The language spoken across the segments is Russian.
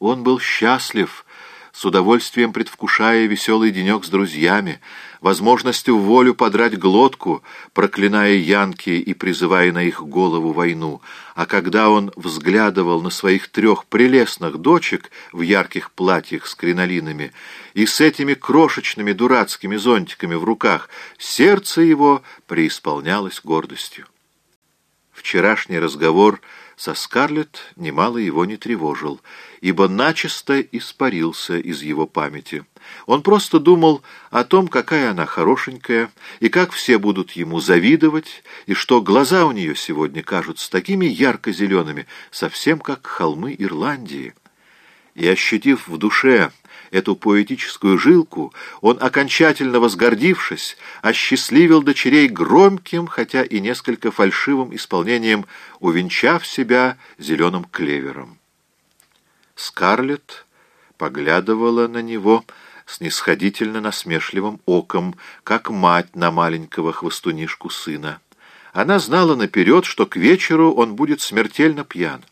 Он был счастлив, с удовольствием предвкушая веселый денек с друзьями, возможностью волю подрать глотку, проклиная янки и призывая на их голову войну. А когда он взглядывал на своих трех прелестных дочек в ярких платьях с кринолинами и с этими крошечными дурацкими зонтиками в руках, сердце его преисполнялось гордостью. Вчерашний разговор со Скарлетт немало его не тревожил, ибо начисто испарился из его памяти. Он просто думал о том, какая она хорошенькая, и как все будут ему завидовать, и что глаза у нее сегодня кажутся такими ярко-зелеными, совсем как холмы Ирландии. И, ощутив в душе эту поэтическую жилку, он, окончательно возгордившись, осчастливил дочерей громким, хотя и несколько фальшивым исполнением, увенчав себя зеленым клевером. Скарлетт поглядывала на него снисходительно насмешливым оком, как мать на маленького хвостунишку сына. Она знала наперед, что к вечеру он будет смертельно пьян.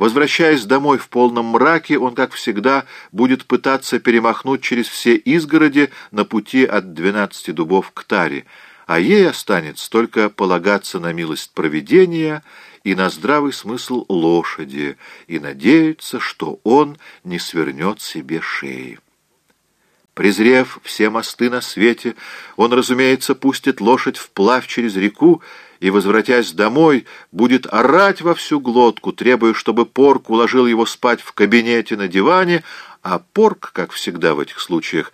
Возвращаясь домой в полном мраке, он, как всегда, будет пытаться перемахнуть через все изгороди на пути от двенадцати дубов к таре, а ей останется только полагаться на милость провидения и на здравый смысл лошади и надеяться, что он не свернет себе шеи. Презрев все мосты на свете, он, разумеется, пустит лошадь вплавь через реку и, возвратясь домой, будет орать во всю глотку, требуя, чтобы Порк уложил его спать в кабинете на диване, а Порк, как всегда в этих случаях,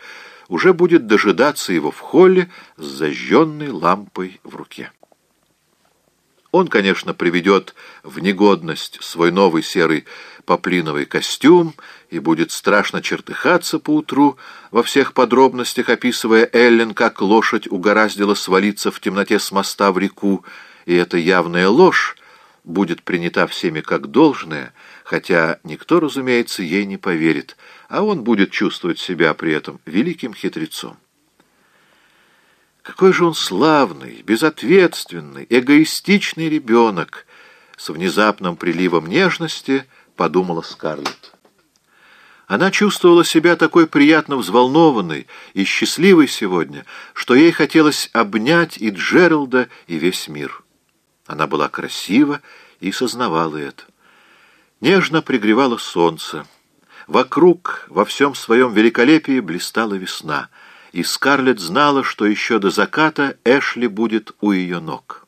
уже будет дожидаться его в холле с зажженной лампой в руке. Он, конечно, приведет в негодность свой новый серый поплиновый костюм и будет страшно чертыхаться поутру, во всех подробностях описывая Эллен, как лошадь угораздила свалиться в темноте с моста в реку, и эта явная ложь будет принята всеми как должное, хотя никто, разумеется, ей не поверит, а он будет чувствовать себя при этом великим хитрецом. Какой же он славный, безответственный, эгоистичный ребенок! С внезапным приливом нежности подумала Скарлетт. Она чувствовала себя такой приятно взволнованной и счастливой сегодня, что ей хотелось обнять и Джералда, и весь мир. Она была красива и сознавала это. Нежно пригревало солнце. Вокруг во всем своем великолепии блистала весна, и Скарлетт знала, что еще до заката Эшли будет у ее ног.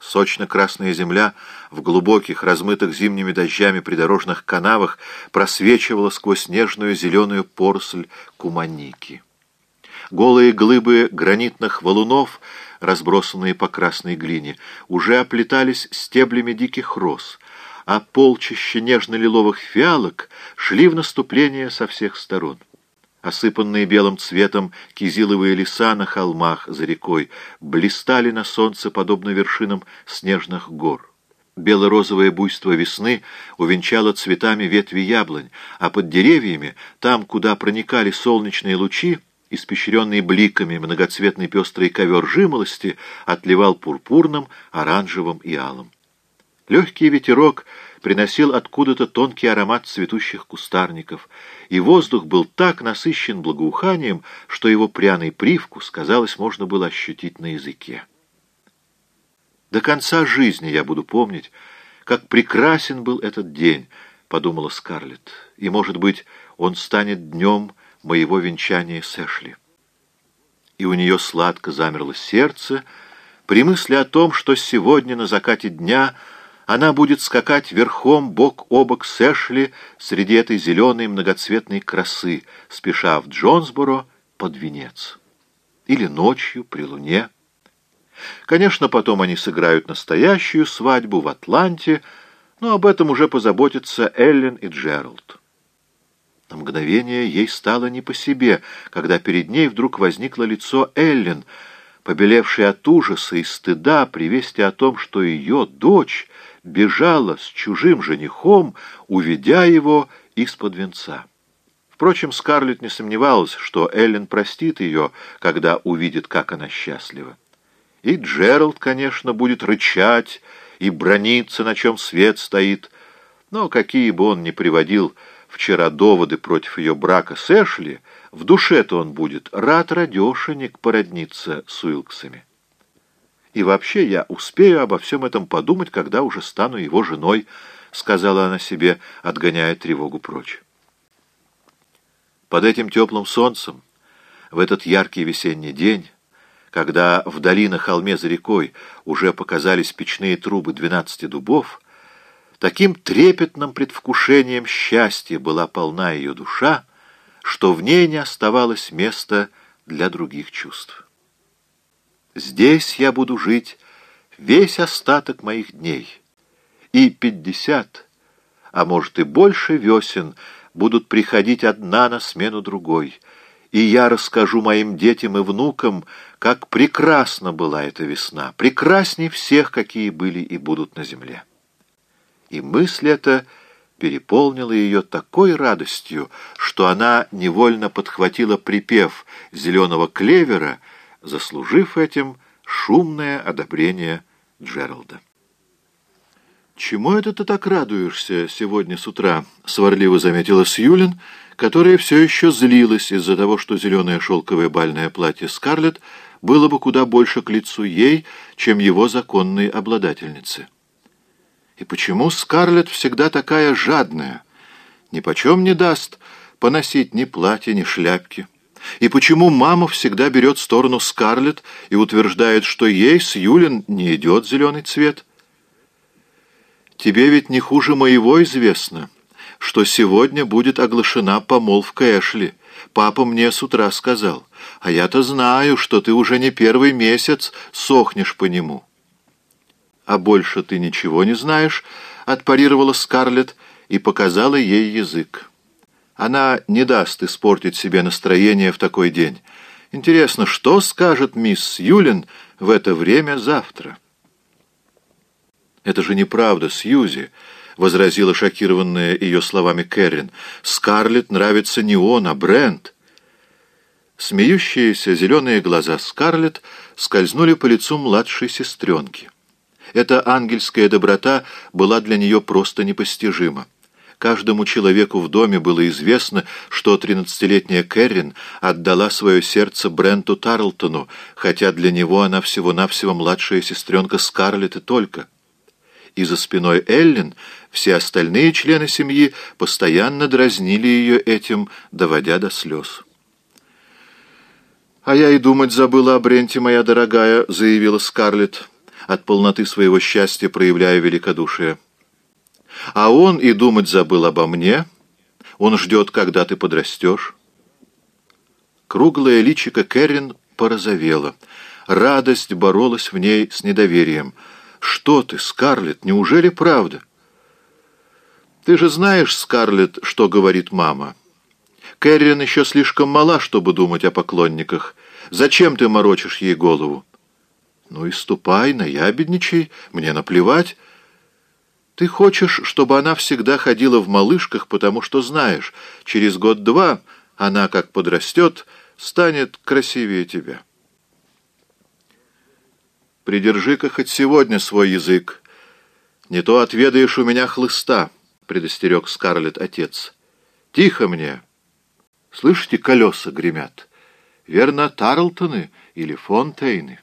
Сочно-красная земля в глубоких, размытых зимними дождями придорожных канавах просвечивала сквозь нежную зеленую поросль куманики. Голые глыбы гранитных валунов, разбросанные по красной глине, уже оплетались стеблями диких роз, а полчища нежно-лиловых фиалок шли в наступление со всех сторон. Осыпанные белым цветом кизиловые леса на холмах за рекой блистали на солнце, подобно вершинам снежных гор. Бело-розовое буйство весны увенчало цветами ветви яблонь, а под деревьями, там, куда проникали солнечные лучи, испещренный бликами многоцветный пестрый ковер жимолости, отливал пурпурным, оранжевым и алым. Легкий ветерок приносил откуда-то тонкий аромат цветущих кустарников, и воздух был так насыщен благоуханием, что его пряный привкус, казалось, можно было ощутить на языке. «До конца жизни я буду помнить, как прекрасен был этот день», — подумала Скарлетт, «и, может быть, он станет днем моего венчания с Эшли». И у нее сладко замерло сердце при мысли о том, что сегодня на закате дня — она будет скакать верхом бок о бок с Эшли среди этой зеленой многоцветной красы, спеша в Джонсборо под венец. Или ночью при луне. Конечно, потом они сыграют настоящую свадьбу в Атланте, но об этом уже позаботятся Эллен и Джеральд. На мгновение ей стало не по себе, когда перед ней вдруг возникло лицо Эллен, побелевшей от ужаса и стыда при вести о том, что ее дочь бежала с чужим женихом, уведя его из-под венца. Впрочем, Скарлетт не сомневалась, что Эллен простит ее, когда увидит, как она счастлива. И Джеральд, конечно, будет рычать и брониться, на чем свет стоит, Но какие бы он ни приводил вчера доводы против ее брака с Эшли, в душе-то он будет рад радешенек породниться с Уилксами. И вообще я успею обо всем этом подумать, когда уже стану его женой, — сказала она себе, отгоняя тревогу прочь. Под этим теплым солнцем, в этот яркий весенний день, когда вдали на холме за рекой уже показались печные трубы двенадцати дубов, таким трепетным предвкушением счастья была полна ее душа, что в ней не оставалось места для других чувств. Здесь я буду жить весь остаток моих дней, и пятьдесят, а может и больше весен будут приходить одна на смену другой, и я расскажу моим детям и внукам, как прекрасна была эта весна, прекрасней всех, какие были и будут на земле. И мысль эта переполнила ее такой радостью, что она невольно подхватила припев зеленого клевера, заслужив этим шумное одобрение Джералда. «Чему это ты так радуешься сегодня с утра?» — сварливо заметила Сьюлин, которая все еще злилась из-за того, что зеленое шелковое бальное платье Скарлетт было бы куда больше к лицу ей, чем его законной обладательнице. И почему Скарлетт всегда такая жадная? Ни почем не даст поносить ни платья, ни шляпки. И почему мама всегда берет сторону Скарлетт и утверждает, что ей с Юлин не идет зеленый цвет? Тебе ведь не хуже моего известно, что сегодня будет оглашена помолвка Эшли. Папа мне с утра сказал, а я-то знаю, что ты уже не первый месяц сохнешь по нему. «А больше ты ничего не знаешь?» — отпарировала Скарлетт и показала ей язык. Она не даст испортить себе настроение в такой день. Интересно, что скажет мисс Юлин в это время завтра? «Это же неправда, Сьюзи», — возразила шокированная ее словами Кэррин. «Скарлетт нравится не он, а Брент». Смеющиеся зеленые глаза Скарлетт скользнули по лицу младшей сестренки. Эта ангельская доброта была для нее просто непостижима. Каждому человеку в доме было известно, что тринадцатилетняя Кэррин отдала свое сердце Бренту Тарлтону, хотя для него она всего-навсего младшая сестренка Скарлетт и только. И за спиной Эллен все остальные члены семьи постоянно дразнили ее этим, доводя до слез. «А я и думать забыла о Бренте, моя дорогая», — заявила Скарлетт от полноты своего счастья проявляя великодушие. А он и думать забыл обо мне. Он ждет, когда ты подрастешь. Круглое личико Кэррин порозовело. Радость боролась в ней с недоверием. «Что ты, Скарлетт, неужели правда?» «Ты же знаешь, Скарлетт, что говорит мама. Кэррин еще слишком мала, чтобы думать о поклонниках. Зачем ты морочишь ей голову?» Ну и ступай, наябедничай, мне наплевать. Ты хочешь, чтобы она всегда ходила в малышках, потому что знаешь, через год-два она, как подрастет, станет красивее тебя. Придержи-ка хоть сегодня свой язык. Не то отведаешь у меня хлыста, — предостерег Скарлетт отец. Тихо мне. Слышите, колеса гремят. Верно, Тарлтоны или Фонтейны.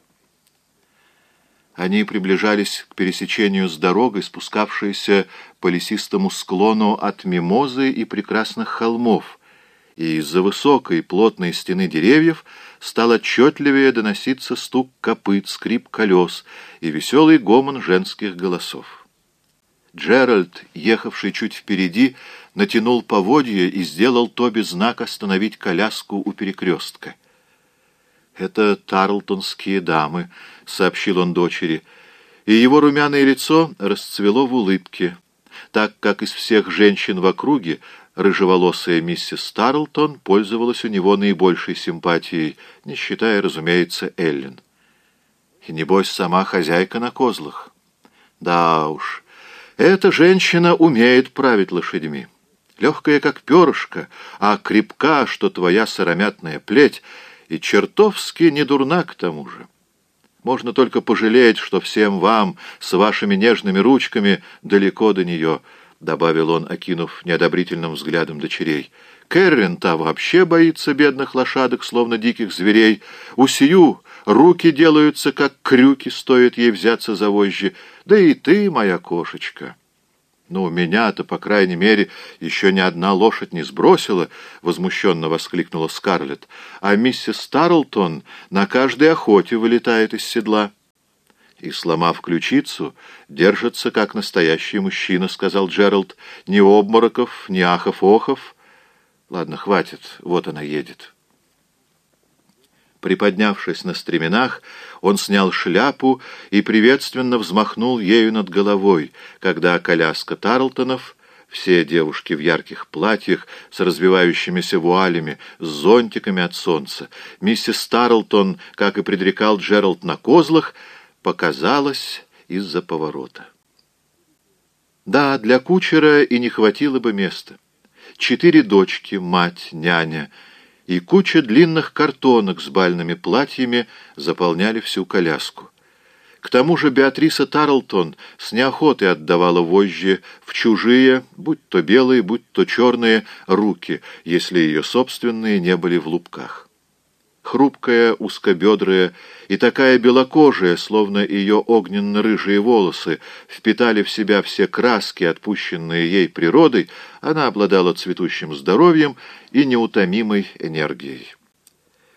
Они приближались к пересечению с дорогой, спускавшейся по лесистому склону от мимозы и прекрасных холмов, и из-за высокой плотной стены деревьев стал отчетливее доноситься стук копыт, скрип колес и веселый гомон женских голосов. Джеральд, ехавший чуть впереди, натянул поводья и сделал Тоби знак остановить коляску у перекрестка. «Это тарлтонские дамы», — сообщил он дочери, и его румяное лицо расцвело в улыбке, так как из всех женщин в округе рыжеволосая миссис Тарлтон пользовалась у него наибольшей симпатией, не считая, разумеется, Эллен. И, небось, сама хозяйка на козлах. Да уж, эта женщина умеет править лошадьми. Легкая, как перышко, а крепка, что твоя сыромятная плеть — и чертовски недурна к тому же. Можно только пожалеть, что всем вам с вашими нежными ручками далеко до нее. добавил он, окинув неодобрительным взглядом дочерей. Кэррин та вообще боится бедных лошадок, словно диких зверей. У Сию руки делаются, как крюки, стоит ей взяться за вожжи. Да и ты, моя кошечка. «Ну, меня-то, по крайней мере, еще ни одна лошадь не сбросила!» — возмущенно воскликнула Скарлетт. «А миссис Старлтон на каждой охоте вылетает из седла». «И, сломав ключицу, держится, как настоящий мужчина», — сказал Джеральд. «Ни обмороков, ни ахов-охов». «Ладно, хватит, вот она едет». Приподнявшись на стременах, он снял шляпу и приветственно взмахнул ею над головой, когда коляска Тарлтонов, все девушки в ярких платьях с развивающимися вуалями, с зонтиками от солнца, миссис Тарлтон, как и предрекал Джеральд на козлах, показалась из-за поворота. Да, для кучера и не хватило бы места. Четыре дочки, мать, няня — и куча длинных картонок с бальными платьями заполняли всю коляску. К тому же Беатриса Тарлтон с неохотой отдавала вожжи в чужие, будь то белые, будь то черные, руки, если ее собственные не были в лупках хрупкая, узкобедрая и такая белокожая, словно ее огненно-рыжие волосы впитали в себя все краски, отпущенные ей природой, она обладала цветущим здоровьем и неутомимой энергией.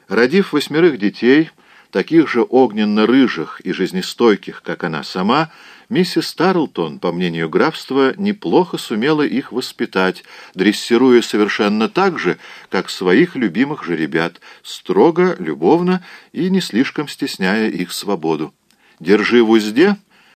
Родив восьмерых детей, таких же огненно-рыжих и жизнестойких, как она сама, Миссис Тарлтон, по мнению графства, неплохо сумела их воспитать, дрессируя совершенно так же, как своих любимых же ребят, строго, любовно и не слишком стесняя их свободу. «Держи в узде»,